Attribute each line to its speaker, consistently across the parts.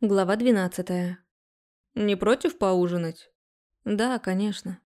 Speaker 1: Глава 12.
Speaker 2: Не против поужинать?
Speaker 1: Да, конечно.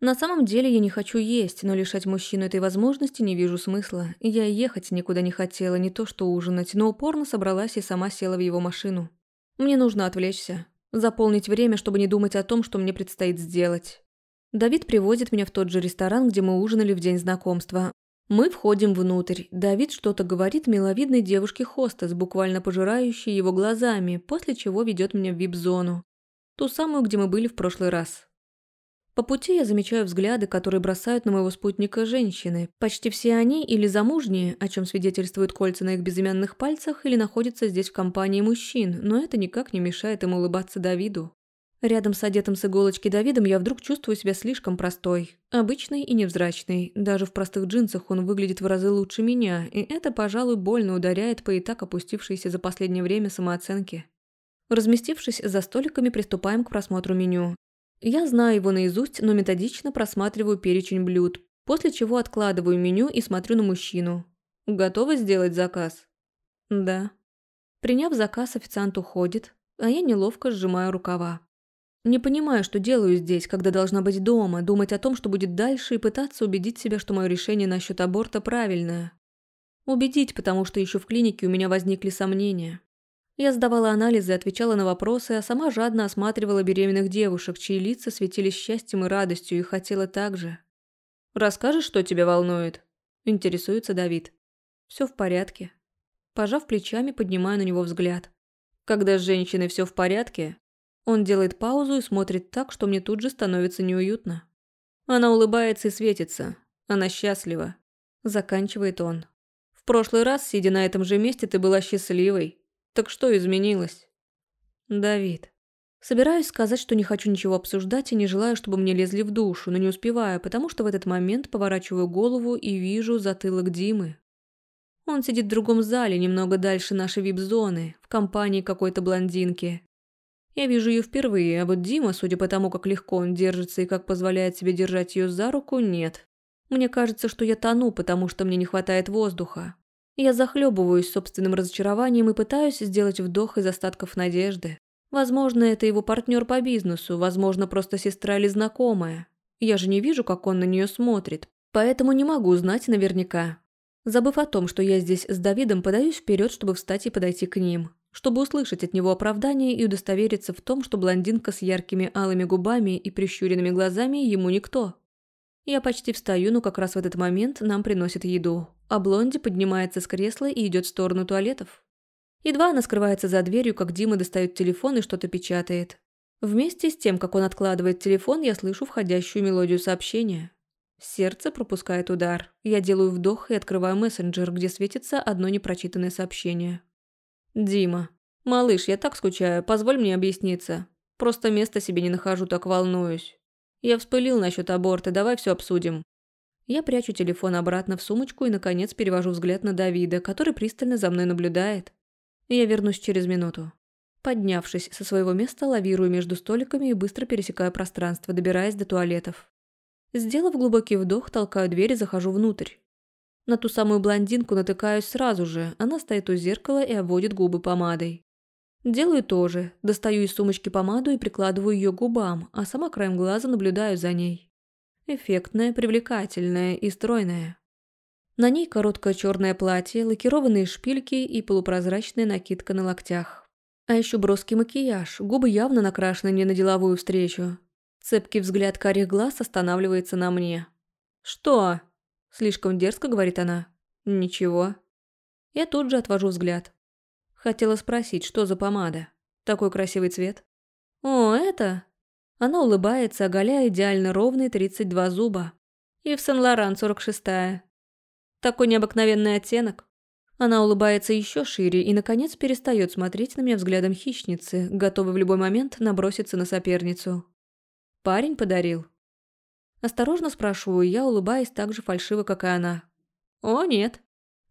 Speaker 1: На самом деле я не хочу есть, но лишать мужчину этой возможности не вижу смысла. Я ехать никуда не хотела, не то что ужинать, но упорно собралась и сама села в его машину. Мне нужно отвлечься, заполнить время, чтобы не думать о том, что мне предстоит сделать. Давид привозит меня в тот же ресторан, где мы ужинали в день знакомства. Мы входим внутрь. Давид что-то говорит миловидной девушке-хостес, буквально пожирающей его глазами, после чего ведет меня в вип-зону. Ту самую, где мы были в прошлый раз. По пути я замечаю взгляды, которые бросают на моего спутника женщины. Почти все они или замужние, о чем свидетельствуют кольца на их безымянных пальцах, или находятся здесь в компании мужчин, но это никак не мешает им улыбаться Давиду. Рядом с одетым с иголочки Давидом я вдруг чувствую себя слишком простой, обычной и невзрачной. Даже в простых джинсах он выглядит в разы лучше меня, и это, пожалуй, больно ударяет по и так опустившейся за последнее время самооценке. Разместившись за столиками, приступаем к просмотру меню. Я знаю его наизусть, но методично просматриваю перечень блюд, после чего откладываю меню и смотрю на мужчину. Готова сделать заказ? Да. Приняв заказ, официант уходит, а я неловко сжимаю рукава. Не понимаю, что делаю здесь, когда должна быть дома, думать о том, что будет дальше, и пытаться убедить себя, что мое решение насчет аборта правильное. Убедить, потому что еще в клинике у меня возникли сомнения. Я сдавала анализы, отвечала на вопросы, а сама жадно осматривала беременных девушек, чьи лица светились счастьем и радостью, и хотела так же. «Расскажешь, что тебя волнует?» – интересуется Давид. Все в порядке». Пожав плечами, поднимаю на него взгляд. Когда с женщиной все в порядке, он делает паузу и смотрит так, что мне тут же становится неуютно. Она улыбается и светится. Она счастлива. Заканчивает он. В прошлый раз, сидя на этом же месте, ты была счастливой. Так что изменилось? Давид. Собираюсь сказать, что не хочу ничего обсуждать и не желаю, чтобы мне лезли в душу, но не успеваю, потому что в этот момент поворачиваю голову и вижу затылок Димы. Он сидит в другом зале, немного дальше нашей вип-зоны, в компании какой-то блондинки. Я вижу ее впервые, а вот Дима, судя по тому, как легко он держится и как позволяет себе держать ее за руку, нет. Мне кажется, что я тону, потому что мне не хватает воздуха. Я захлебываюсь собственным разочарованием и пытаюсь сделать вдох из остатков надежды. Возможно, это его партнер по бизнесу, возможно, просто сестра или знакомая. Я же не вижу, как он на нее смотрит, поэтому не могу знать наверняка. Забыв о том, что я здесь с Давидом, подаюсь вперед, чтобы встать и подойти к ним чтобы услышать от него оправдание и удостовериться в том, что блондинка с яркими алыми губами и прищуренными глазами ему никто. Я почти встаю, но как раз в этот момент нам приносят еду, а Блонди поднимается с кресла и идет в сторону туалетов. Едва она скрывается за дверью, как Дима достает телефон и что-то печатает. Вместе с тем, как он откладывает телефон, я слышу входящую мелодию сообщения. Сердце пропускает удар. Я делаю вдох и открываю мессенджер, где светится одно непрочитанное сообщение. «Дима, малыш, я так скучаю, позволь мне объясниться. Просто места себе не нахожу, так волнуюсь. Я вспылил насчет аборта, давай все обсудим». Я прячу телефон обратно в сумочку и, наконец, перевожу взгляд на Давида, который пристально за мной наблюдает. Я вернусь через минуту. Поднявшись со своего места, лавирую между столиками и быстро пересекаю пространство, добираясь до туалетов. Сделав глубокий вдох, толкаю дверь и захожу внутрь. На ту самую блондинку натыкаюсь сразу же, она стоит у зеркала и обводит губы помадой. Делаю то же, достаю из сумочки помаду и прикладываю ее губам, а сама краем глаза наблюдаю за ней. Эффектная, привлекательная и стройная. На ней короткое черное платье, лакированные шпильки и полупрозрачная накидка на локтях. А еще броский макияж, губы явно накрашены не на деловую встречу. Цепкий взгляд карих глаз останавливается на мне. «Что?» Слишком дерзко, говорит она. Ничего. Я тут же отвожу взгляд. Хотела спросить, что за помада? Такой красивый цвет. О, это? Она улыбается, оголяя идеально ровные 32 зуба. И в Сен-Лоран 46-я. Такой необыкновенный оттенок. Она улыбается еще шире и, наконец, перестает смотреть на меня взглядом хищницы, готовой в любой момент наброситься на соперницу. Парень подарил. Осторожно спрашиваю я, улыбаясь так же фальшиво, как и она. «О, нет».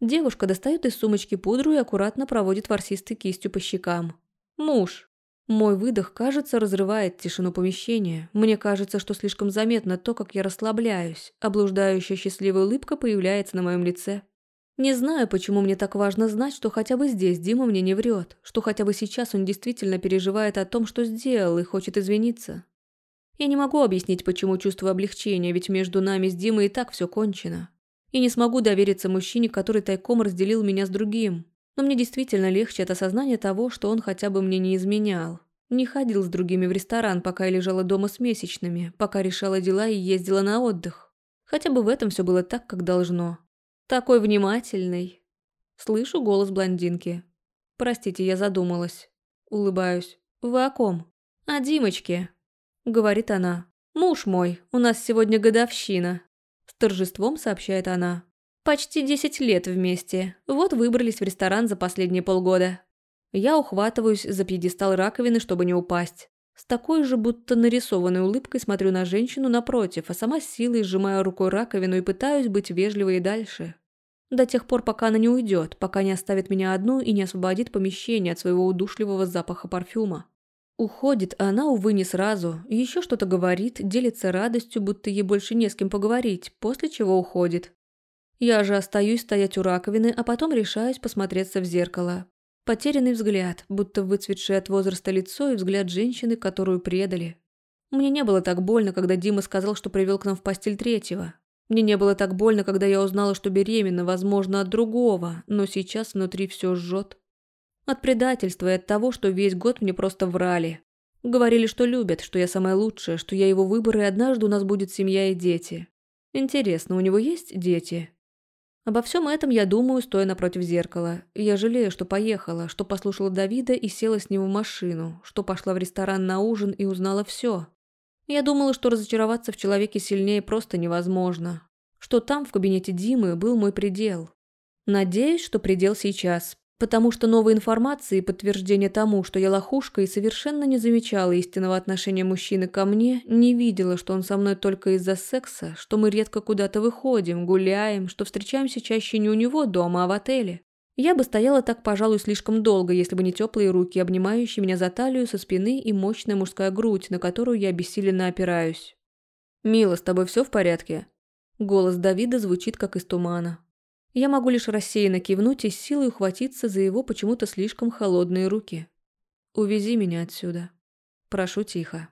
Speaker 1: Девушка достает из сумочки пудру и аккуратно проводит ворсистой кистью по щекам. «Муж». Мой выдох, кажется, разрывает тишину помещения. Мне кажется, что слишком заметно то, как я расслабляюсь. Облуждающая счастливая улыбка появляется на моем лице. Не знаю, почему мне так важно знать, что хотя бы здесь Дима мне не врет, что хотя бы сейчас он действительно переживает о том, что сделал и хочет извиниться. Я не могу объяснить, почему чувствую облегчение, ведь между нами с Димой и так все кончено. И не смогу довериться мужчине, который тайком разделил меня с другим. Но мне действительно легче от осознания того, что он хотя бы мне не изменял. Не ходил с другими в ресторан, пока я лежала дома с месячными, пока решала дела и ездила на отдых. Хотя бы в этом все было так, как должно. Такой внимательный. Слышу голос блондинки. Простите, я задумалась. Улыбаюсь. Вы о ком? О Димочке. Говорит она. Муж мой, у нас сегодня годовщина. С торжеством сообщает она. Почти десять лет вместе. Вот выбрались в ресторан за последние полгода. Я ухватываюсь за пьедестал раковины, чтобы не упасть. С такой же будто нарисованной улыбкой смотрю на женщину напротив, а сама силой сжимаю рукой раковину и пытаюсь быть вежливой и дальше. До тех пор, пока она не уйдет, пока не оставит меня одну и не освободит помещение от своего удушливого запаха парфюма. Уходит она, увы, не сразу, еще что-то говорит, делится радостью, будто ей больше не с кем поговорить, после чего уходит. Я же остаюсь стоять у раковины, а потом решаюсь посмотреться в зеркало. Потерянный взгляд, будто выцветшее от возраста лицо и взгляд женщины, которую предали. Мне не было так больно, когда Дима сказал, что привел к нам в постель третьего. Мне не было так больно, когда я узнала, что беременна, возможно, от другого, но сейчас внутри все жжет. От предательства и от того, что весь год мне просто врали. Говорили, что любят, что я самая лучшая, что я его выбор, и однажды у нас будет семья и дети. Интересно, у него есть дети? Обо всем этом я думаю, стоя напротив зеркала. Я жалею, что поехала, что послушала Давида и села с ним в машину, что пошла в ресторан на ужин и узнала все. Я думала, что разочароваться в человеке сильнее просто невозможно. Что там, в кабинете Димы, был мой предел. Надеюсь, что предел сейчас, Потому что новой информации и подтверждения тому, что я лохушка и совершенно не замечала истинного отношения мужчины ко мне, не видела, что он со мной только из-за секса, что мы редко куда-то выходим, гуляем, что встречаемся чаще не у него дома, а в отеле. Я бы стояла так, пожалуй, слишком долго, если бы не теплые руки, обнимающие меня за талию со спины и мощная мужская грудь, на которую я бессиленно опираюсь. «Мила, с тобой все в порядке?» Голос Давида звучит, как из тумана. Я могу лишь рассеянно кивнуть и с силой ухватиться за его почему-то слишком холодные руки. «Увези меня отсюда». Прошу тихо.